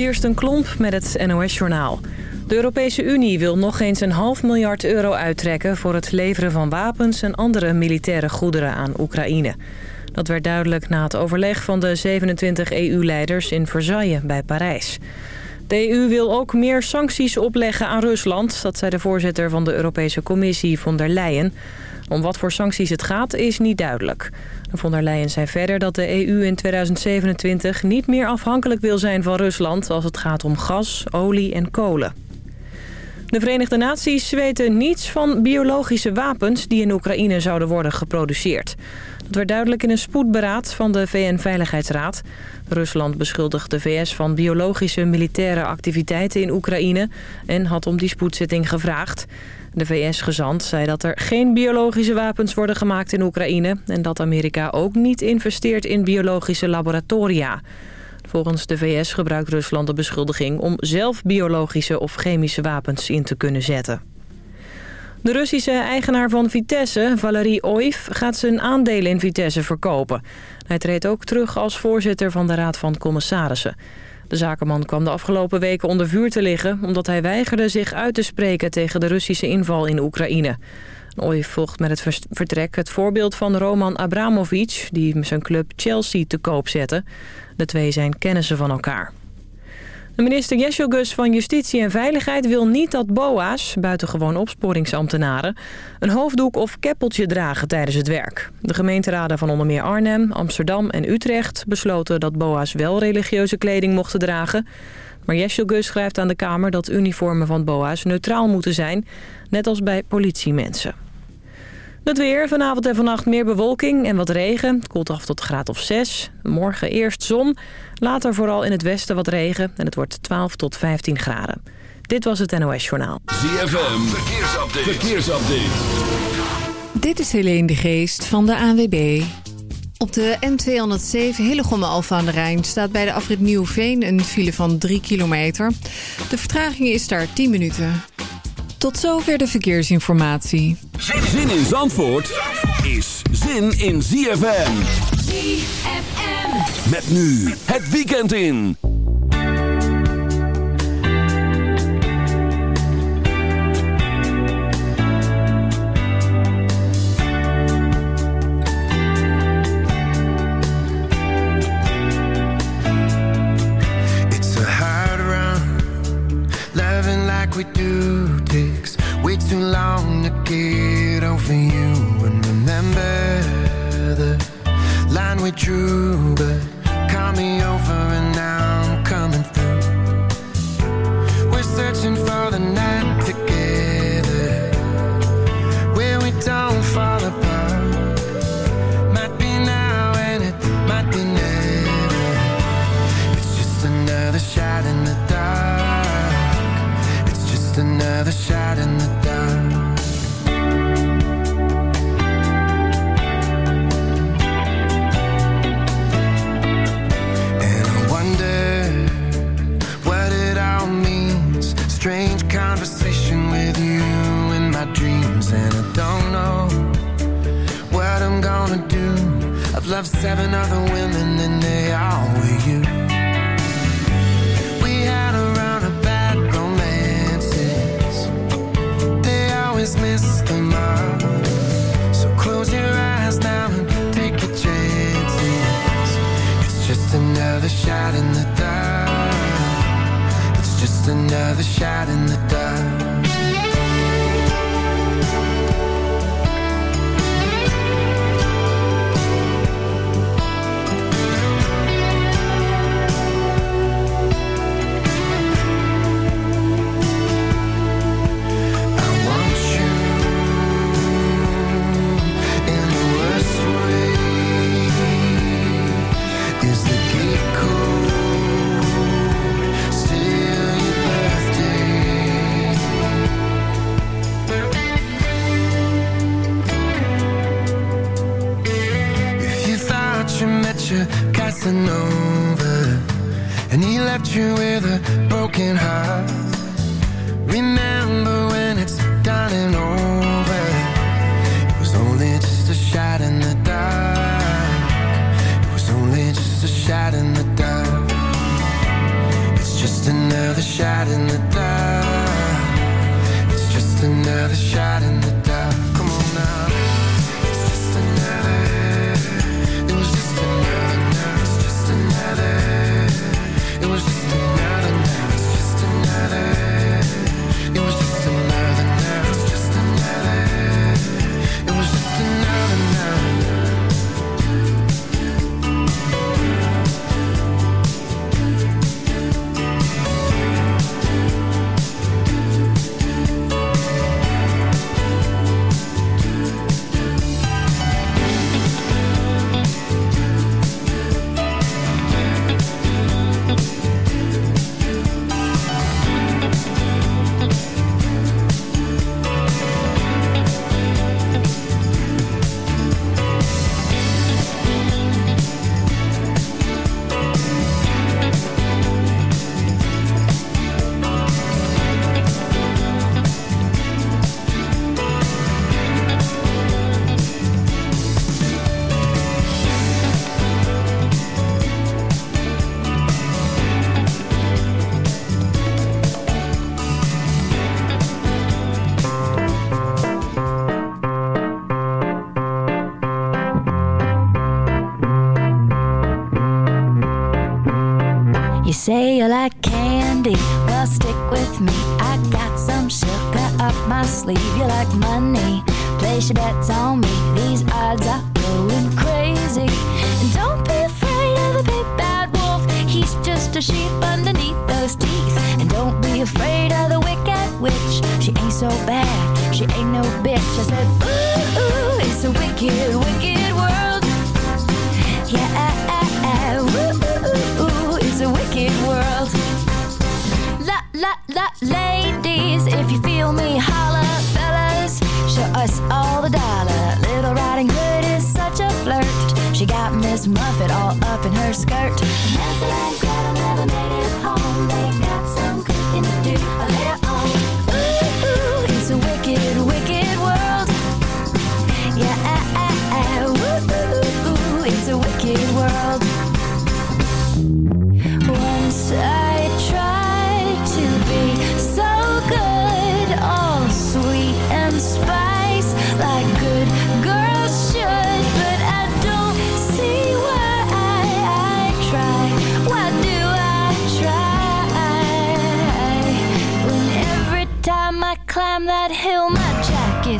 Kirsten Klomp met het NOS-journaal. De Europese Unie wil nog eens een half miljard euro uittrekken... voor het leveren van wapens en andere militaire goederen aan Oekraïne. Dat werd duidelijk na het overleg van de 27 EU-leiders in Versailles bij Parijs. De EU wil ook meer sancties opleggen aan Rusland. Dat zei de voorzitter van de Europese Commissie von der Leyen. Om wat voor sancties het gaat is niet duidelijk. Von der Leyen zei verder dat de EU in 2027 niet meer afhankelijk wil zijn van Rusland... als het gaat om gas, olie en kolen. De Verenigde Naties weten niets van biologische wapens die in Oekraïne zouden worden geproduceerd. Dat werd duidelijk in een spoedberaad van de VN-veiligheidsraad. Rusland beschuldigt de VS van biologische militaire activiteiten in Oekraïne... en had om die spoedzitting gevraagd. De VS-gezant zei dat er geen biologische wapens worden gemaakt in Oekraïne... en dat Amerika ook niet investeert in biologische laboratoria. Volgens de VS gebruikt Rusland de beschuldiging om zelf biologische of chemische wapens in te kunnen zetten. De Russische eigenaar van Vitesse, Valerie Oif, gaat zijn aandelen in Vitesse verkopen. Hij treedt ook terug als voorzitter van de Raad van Commissarissen. De zakenman kwam de afgelopen weken onder vuur te liggen... omdat hij weigerde zich uit te spreken tegen de Russische inval in Oekraïne. Oif volgt met het vertrek het voorbeeld van Roman Abramovic... die zijn club Chelsea te koop zette. De twee zijn kennissen van elkaar. Minister Jesjogus van Justitie en Veiligheid wil niet dat BOA's, buitengewoon opsporingsambtenaren, een hoofddoek of keppeltje dragen tijdens het werk. De gemeenteraden van onder meer Arnhem, Amsterdam en Utrecht besloten dat BOA's wel religieuze kleding mochten dragen. Maar Jesjogus schrijft aan de Kamer dat uniformen van BOA's neutraal moeten zijn, net als bij politiemensen. Het weer, vanavond en vannacht meer bewolking en wat regen. Het koelt af tot graad of 6. Morgen eerst zon, later vooral in het westen wat regen. En het wordt 12 tot 15 graden. Dit was het NOS Journaal. ZFM, verkeersupdate. verkeersupdate. Dit is Helene de Geest van de ANWB. Op de N207 Hillegom Alfa aan de Rijn staat bij de afrit Nieuwveen een file van 3 kilometer. De vertraging is daar 10 minuten. Tot zover de verkeersinformatie. Zin in Zandvoort is zin in ZFM. ZFM. Met nu het weekend in. It's a hard run, loving like we do too long to get over you. And remember the line we drew, but call me over and now I'm coming through. We're searching for the night together, where we don't fall apart. Might be now and it might be never. It's just another shot in the dark. It's just another shot in the dark. I've seven other women, and they all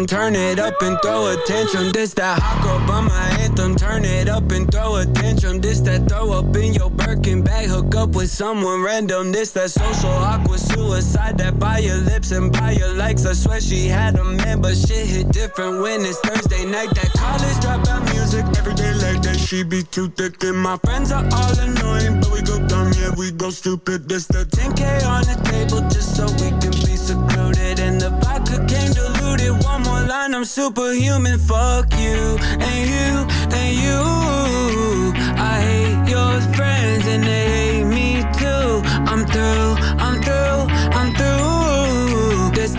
Anthem. Turn it up and throw a tantrum. This that hot girl bummer anthem. Turn it up and throw a tantrum. This that throw up in your Birkin bag. Hook up with someone random. This that social awkward suicide. That by your lips and by your likes. I swear she had a man, but shit hit different when it's Thursday night. That college dropout Every day like that. She be too thick and my friends are all annoying, but we go dumb. Yeah, we go stupid. This the 10k on the table just so we can be secluded. And the vodka came diluted. One more line, I'm superhuman. Fuck you and you and you. I hate your friends and they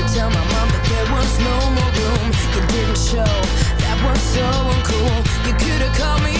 to tell my mom that there was no more room. You didn't show, that was so uncool. You could have called me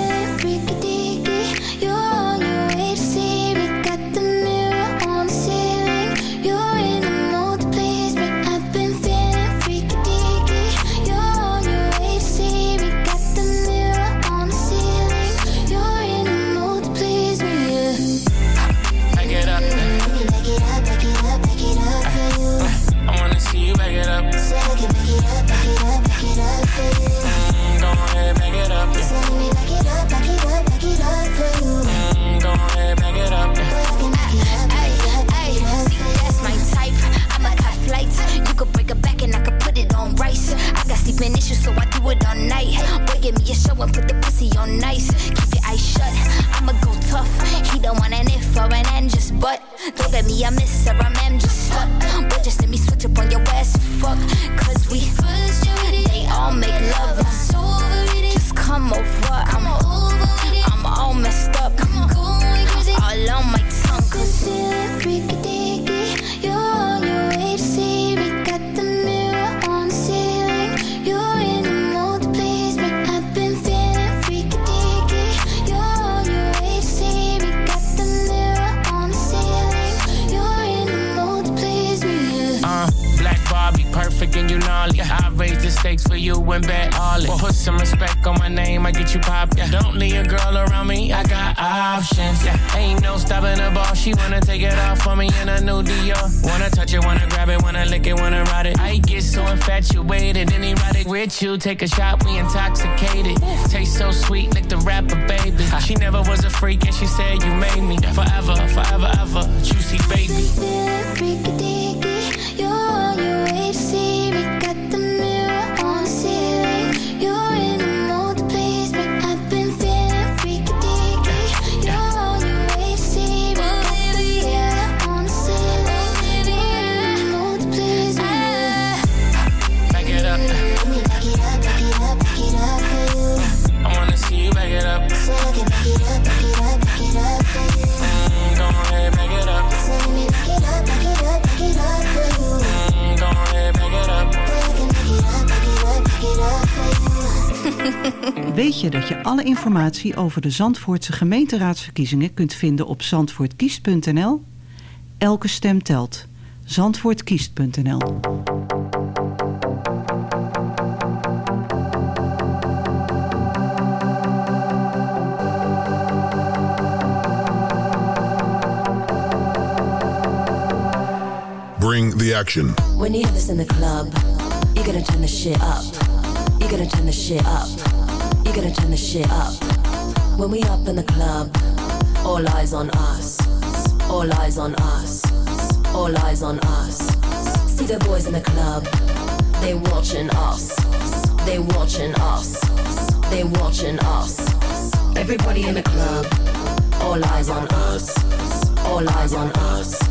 Me miss or touch it, wanna grab it, wanna lick it, wanna ride it. I get so infatuated and erotic with you. Take a shot, we intoxicated. Taste so sweet, like the rapper, baby. She never was a freak and she said you made me. Forever, forever, ever. Juicy baby. Weet je dat je alle informatie over de Zandvoortse gemeenteraadsverkiezingen kunt vinden op zandvoortkiest.nl? Elke stem telt. Zandvoortkiest.nl Bring the action. When you have this in the club, you gotta turn the shit up. You gotta turn the shit up. You gotta turn the shit up. When we up in the club, all eyes on us. All eyes on us. All eyes on us. See the boys in the club, they watching us. They watching us. They watching us. Everybody in the club, all eyes on us. All eyes on us.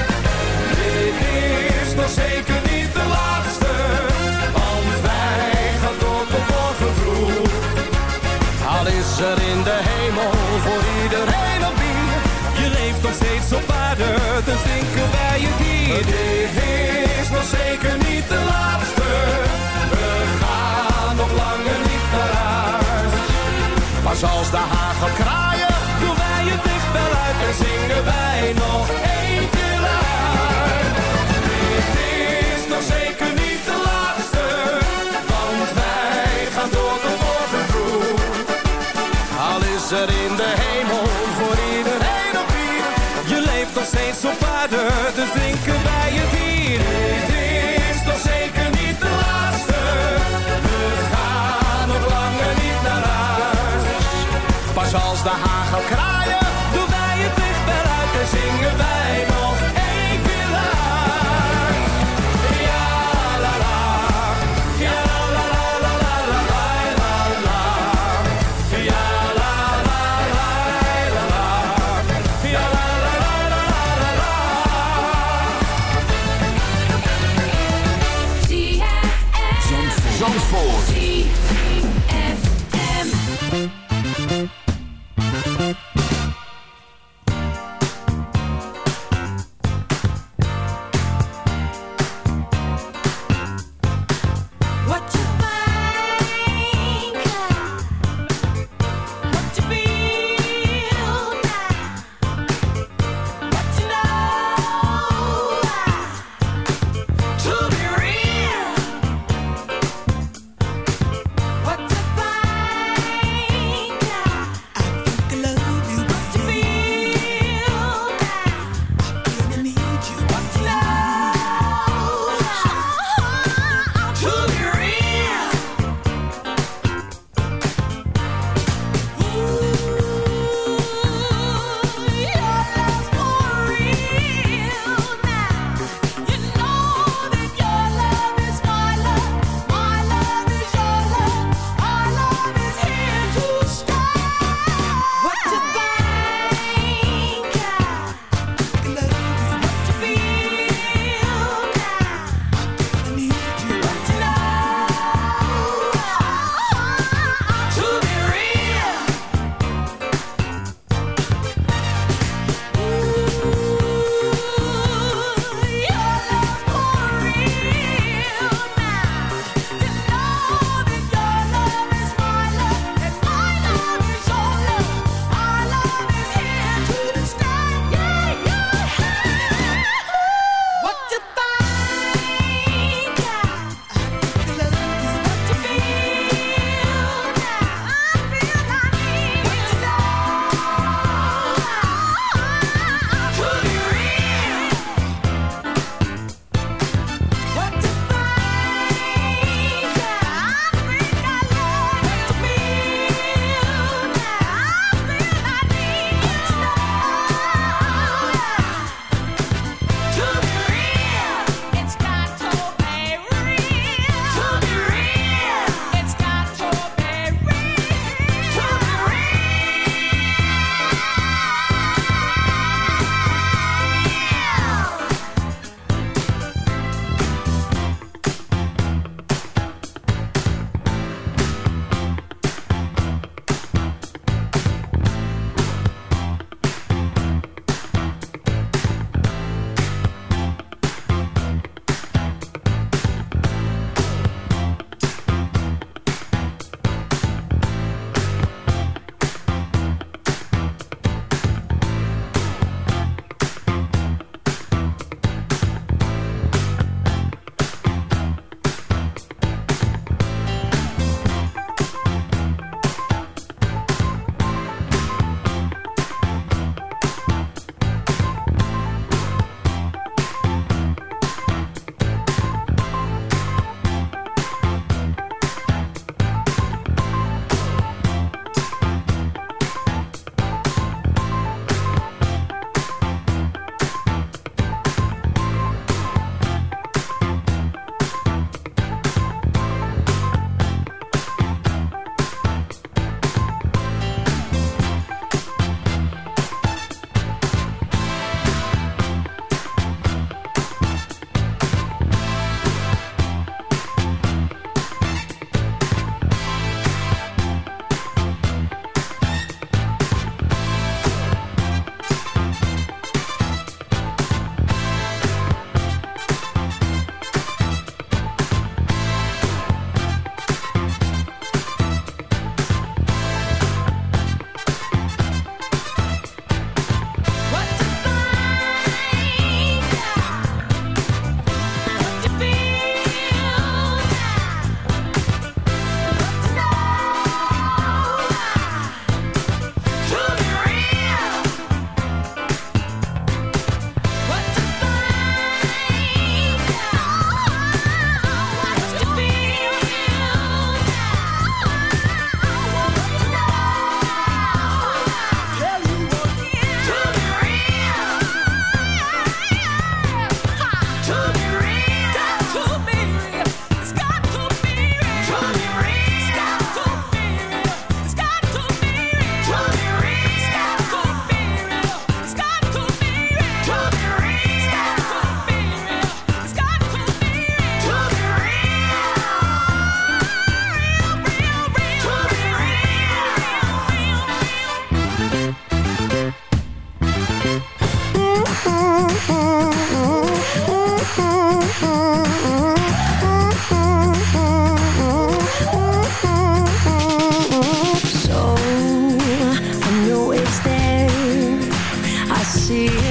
is nog zeker niet de laatste, want wij gaan door tot morgen vroeg. Al is er in de hemel voor iedereen op bier, je leeft nog steeds op aarde, dus zinken wij je dier. Dit is nog zeker niet de laatste, we gaan nog langer niet naar huis. Maar zoals de hagel kraaien, doen wij het dicht wel uit en zingen wij nog één keer uit. In de hemel voor iedereen op bier, je leeft nog steeds op aarde, dus drinken wij het hier. Dit is nog zeker niet de laatste, we gaan nog langer niet naar huis. Pas als de haan gaat kraaien, doen wij het licht weer uit en zingen wij nog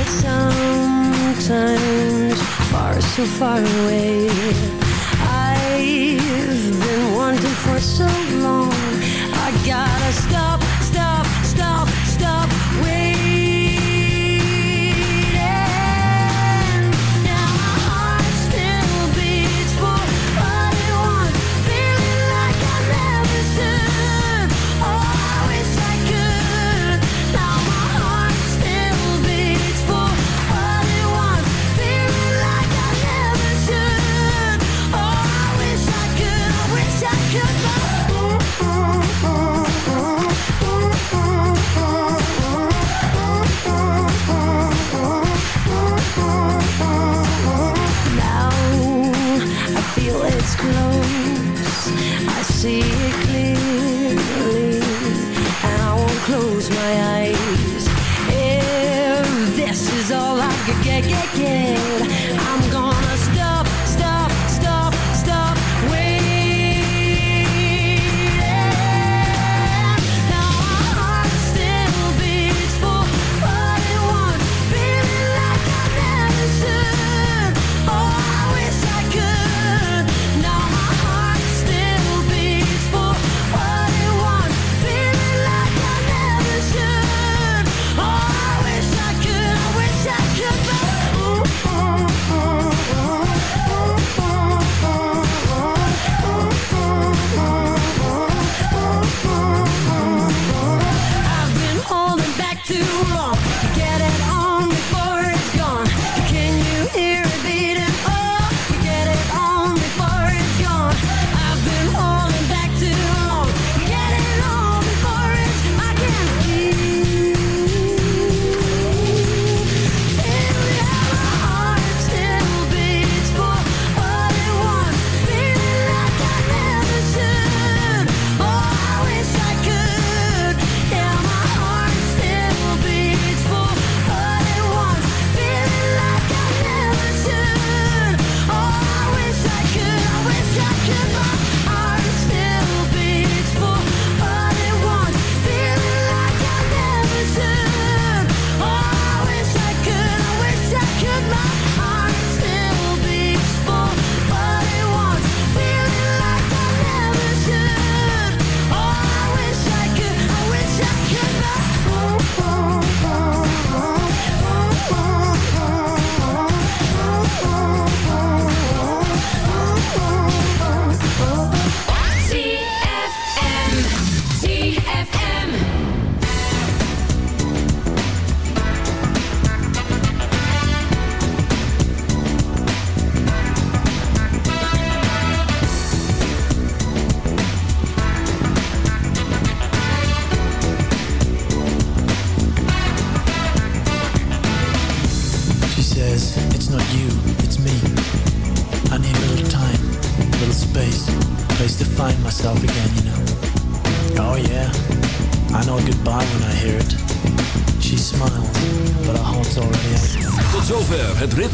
it sometimes. Far, so far away. I've been wanting for so long. I gotta stop